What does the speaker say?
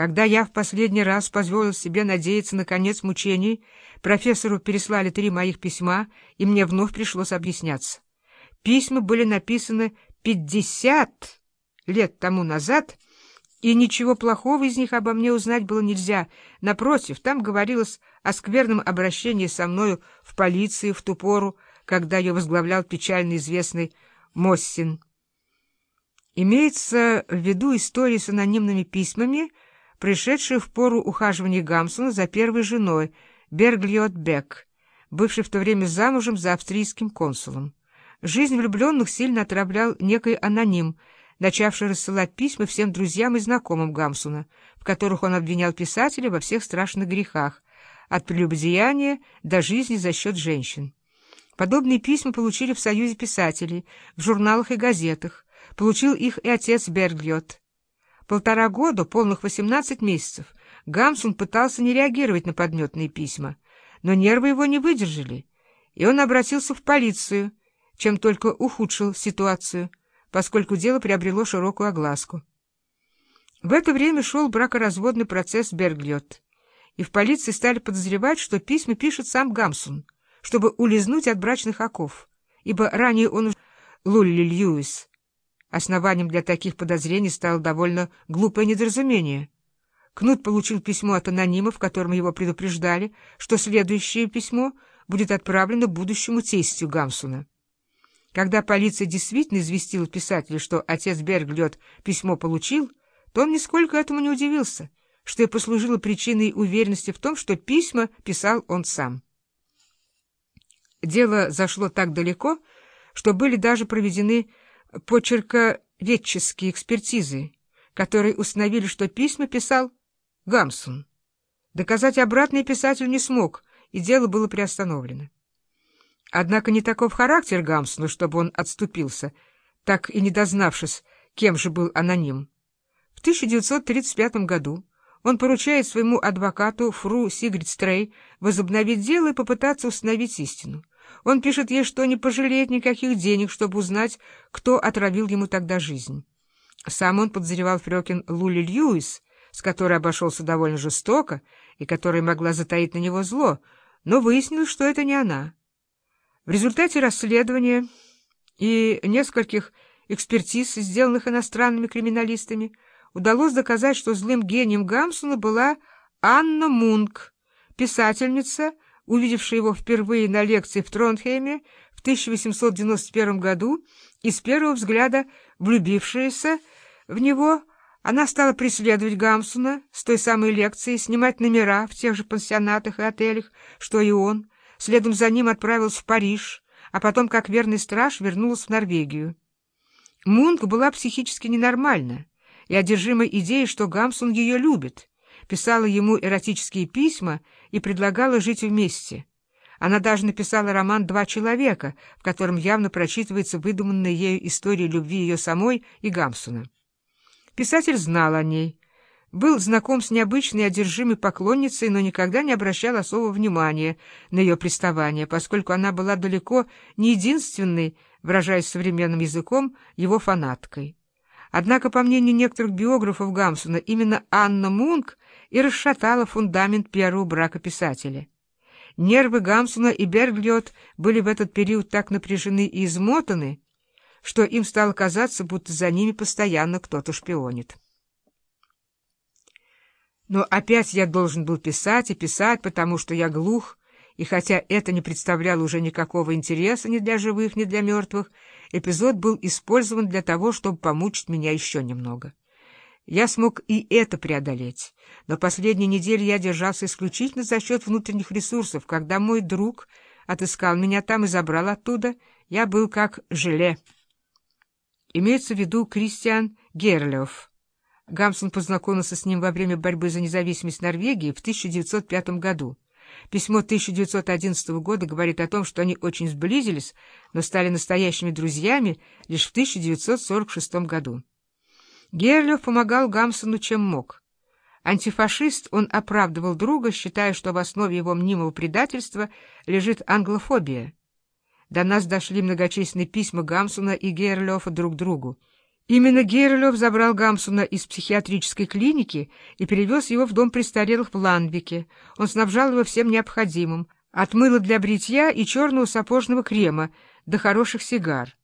Когда я в последний раз позволил себе надеяться на конец мучений, профессору переслали три моих письма, и мне вновь пришлось объясняться. Письма были написаны пятьдесят лет тому назад, и ничего плохого из них обо мне узнать было нельзя. Напротив, там говорилось о скверном обращении со мною в полиции в ту пору, когда ее возглавлял печально известный Моссин. Имеется в виду история с анонимными письмами, пришедшие в пору ухаживания Гамсона за первой женой, Берглиот Бек, бывшей в то время замужем за австрийским консулом. Жизнь влюбленных сильно отравлял некий аноним, начавший рассылать письма всем друзьям и знакомым Гамсуна, в которых он обвинял писателя во всех страшных грехах, от прелюбодеяния до жизни за счет женщин. Подобные письма получили в Союзе писателей, в журналах и газетах, получил их и отец Берглиот. Полтора года, полных 18 месяцев, Гамсун пытался не реагировать на подметные письма, но нервы его не выдержали, и он обратился в полицию, чем только ухудшил ситуацию, поскольку дело приобрело широкую огласку. В это время шел бракоразводный процесс Берглиот, и в полиции стали подозревать, что письма пишет сам Гамсун, чтобы улизнуть от брачных оков, ибо ранее он Лулли Льюис. Основанием для таких подозрений стало довольно глупое недоразумение. Кнут получил письмо от анонима, в котором его предупреждали, что следующее письмо будет отправлено будущему тестю Гамсуна. Когда полиция действительно известила писателя, что отец Берглет письмо получил, то он нисколько этому не удивился, что и послужило причиной уверенности в том, что письма писал он сам. Дело зашло так далеко, что были даже проведены почерковедческие экспертизы, которые установили, что письма писал Гамсун. Доказать обратное писатель не смог, и дело было приостановлено. Однако не таков характер Гамсуна, чтобы он отступился, так и не дознавшись, кем же был аноним. В 1935 году он поручает своему адвокату Фру Сигрид Стрей возобновить дело и попытаться установить истину. Он пишет ей, что не пожалеет никаких денег, чтобы узнать, кто отравил ему тогда жизнь. Сам он подозревал Фрёкин Лули Льюис, с которой обошелся довольно жестоко и которая могла затаить на него зло, но выяснилось, что это не она. В результате расследования и нескольких экспертиз, сделанных иностранными криминалистами, удалось доказать, что злым гением Гамсуна была Анна Мунк, писательница, увидевшая его впервые на лекции в Тронхейме в 1891 году и с первого взгляда влюбившаяся в него, она стала преследовать Гамсуна с той самой лекции, снимать номера в тех же пансионатах и отелях, что и он, следом за ним отправилась в Париж, а потом, как верный страж, вернулась в Норвегию. Мунк была психически ненормальна и одержима идеей, что Гамсун ее любит, писала ему эротические письма и предлагала жить вместе. Она даже написала роман «Два человека», в котором явно прочитывается выдуманная ею история любви ее самой и Гамсуна. Писатель знал о ней, был знаком с необычной одержимой поклонницей, но никогда не обращал особого внимания на ее приставание, поскольку она была далеко не единственной, выражаясь современным языком, его фанаткой. Однако, по мнению некоторых биографов Гамсуна, именно Анна Мунк и расшатала фундамент первого брака писателя. Нервы Гамсуна и Берглиот были в этот период так напряжены и измотаны, что им стало казаться, будто за ними постоянно кто-то шпионит. Но опять я должен был писать и писать, потому что я глух, и хотя это не представляло уже никакого интереса ни для живых, ни для мертвых, эпизод был использован для того, чтобы помучить меня еще немного. Я смог и это преодолеть, но последние недели я держался исключительно за счет внутренних ресурсов. Когда мой друг отыскал меня там и забрал оттуда, я был как желе. Имеется в виду Кристиан Герлёв. Гамсон познакомился с ним во время борьбы за независимость Норвегии в 1905 году. Письмо 1911 года говорит о том, что они очень сблизились, но стали настоящими друзьями лишь в 1946 году. Герлев помогал Гамсону чем мог. Антифашист, он оправдывал друга, считая, что в основе его мнимого предательства лежит англофобия. До нас дошли многочисленные письма Гамсуна и Герлёфа друг другу, Именно Гейрелев забрал Гамсуна из психиатрической клиники и перевез его в дом престарелых в Ландбеке. Он снабжал его всем необходимым — от мыла для бритья и черного сапожного крема до хороших сигар.